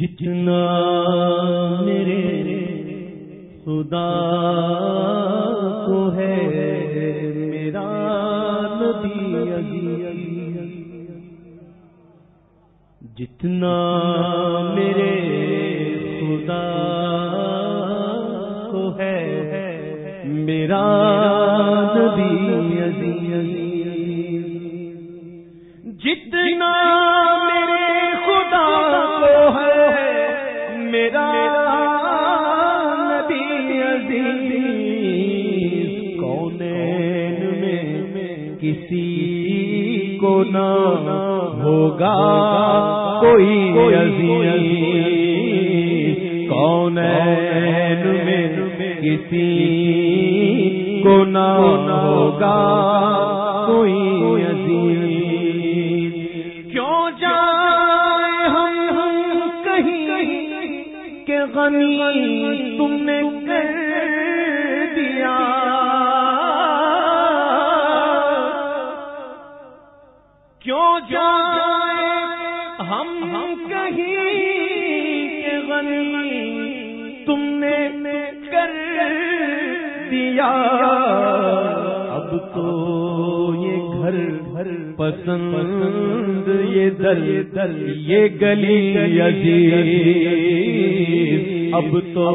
جتنا میرے خدا کو ہے میرا نبی عزیز۔ جتنا میرے خدا کو ہے میرا نبی عزیز۔ ہوگا کوئی عزیز؟ کونین میں کسی کو نہ ہوگا کوئی عزیز؟ کیوں جائے ہم ہم کہیں کہ غنی تم نے کر ہم کہیں غنی تم نے کر دیا۔ اب تو یہ گھر گھر پسند یہ دل دل یہ گلی عزیز۔ اب تو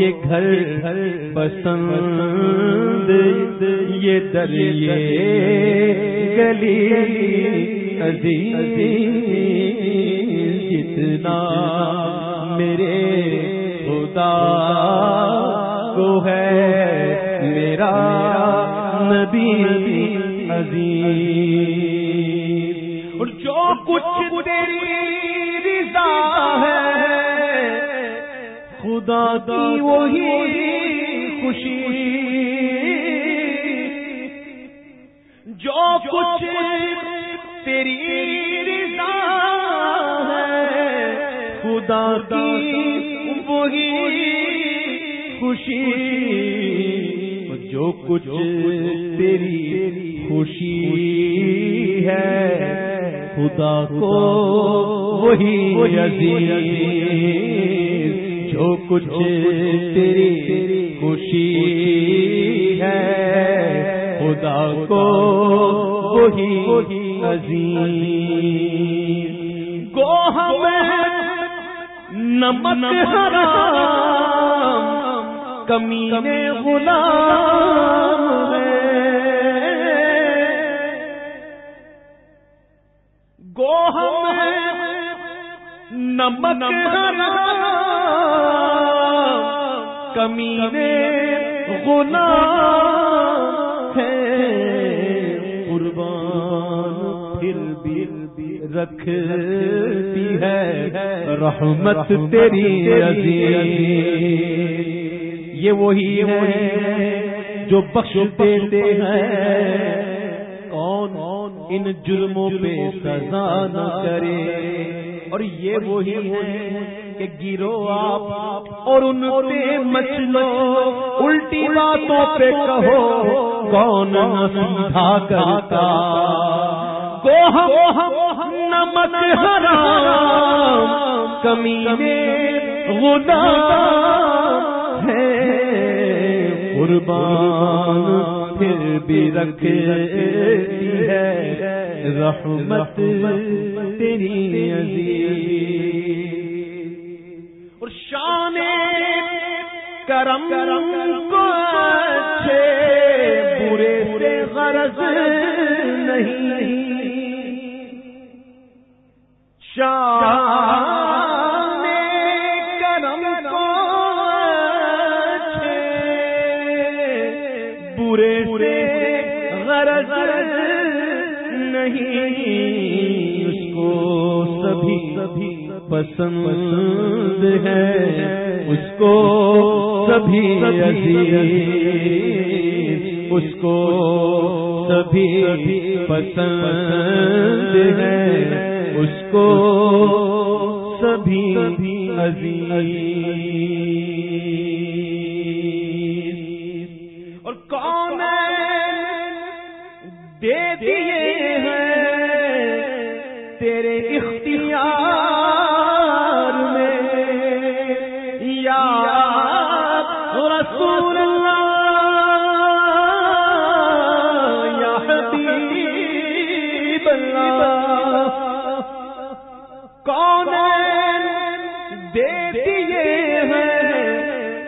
یہ گھر گھر پسند یہ دل یہ گلی عزیز۔ میرے خدا کو ہے میرا نبی عزیز۔ اور جو کچھ تیری رضا ہے، خدا کی وہی خوشی۔ جو کچھ تیری رضا خدا کی وہی خوشی، جو کچھ تیری خوشی ہے، خدا کو وہی عزیز، جو کچھ تیری خوشی ہے، خدا کو وہی عزیز۔ نمک حرام کمی غلام گو ہم نمک کمی غلام۔ رکھتی ہے رحمت تیری عزیز یہ وہی ہے جو بخش دیتے ہیں۔ کون ان جرموں پہ سزا نہ کرے۔ اور یہ وہی ہے کہ گرو آپ اور ان پہ مچلو۔ الٹی باتوں پہ کہو، کون نہ سیدھا کرتا۔ کو ہم نمک حرام کمی غلام ہے۔ قربان پھر بھی رکھتی ہے۔ رحمت تیری عزیز۔ اور شان کرم کو اچھے، برے سے غرض شان کرم کو اچھے، برے غرض نہیں، اس کو سبھی سبھی پسند ہے۔ اس کو سبھی عزیز، اس کو سبھی پسند ہے۔ اس کو سبھی عظیم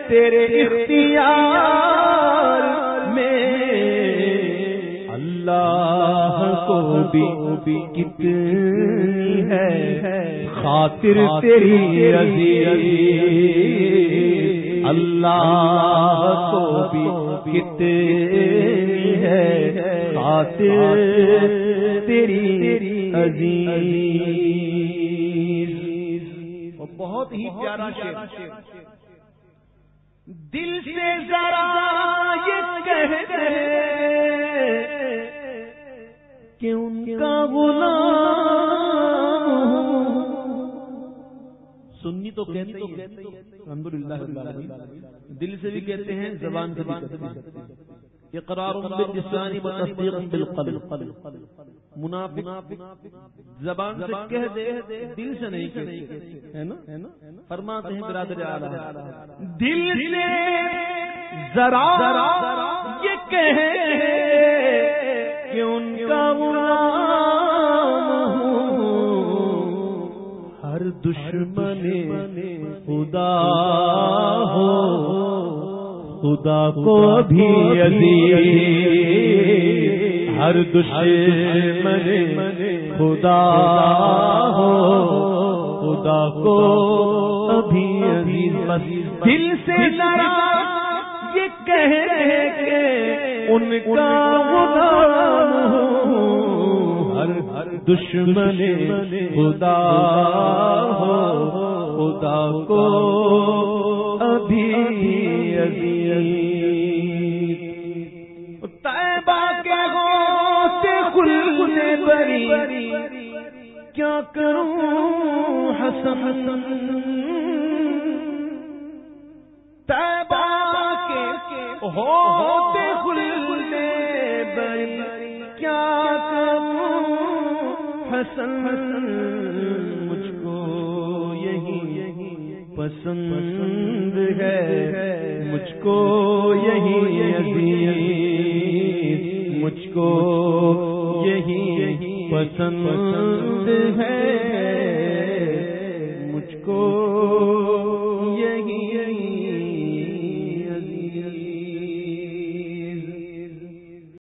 تیرے اختیار میں اللہ کو بھی کتنی ہے خاطر تیری عزیز اللہ کو بھی کتنی ہے خاطر تیری عزیز بہت ہی پیارا شعر دل سے ذرا یہ کہہ دے کہ ان کا غلام سنی تو کہتے ہیں۔ الحمد للہ دل سے بھی کہتے ہیں، زبان سے بھی کہتے ہیں۔ اقرار باللسان و تصدیق بالقلب. منافق زبان سے کہہ دے، دل سے نہیں کہتے ہے نا؟ فرماتے ہیں برادر اعلی، دل سے ذرا یہ کہے کہ ان کا غلام ہوں۔ ہر دشمن خدا ہو۔ خدا کو بھی عزیز، ہر دشمن خدا ہو، خدا کو ابھی عزیز۔ دل سے ذرا یہ کہہ رہے کہ ان کا غلام ہوں ہر دشمن خدا ہو، خدا کو ابھی طیبہ کے ہوتے خلے بری۔ کیا کروں حسن؟ طیبہ کے ہوتے خلے بری۔ کیا کروں حسن؟ مجھ کو پسند ہے مجھ کو یہی عزیز مجھ کو یہی پسند ہے مجھ کو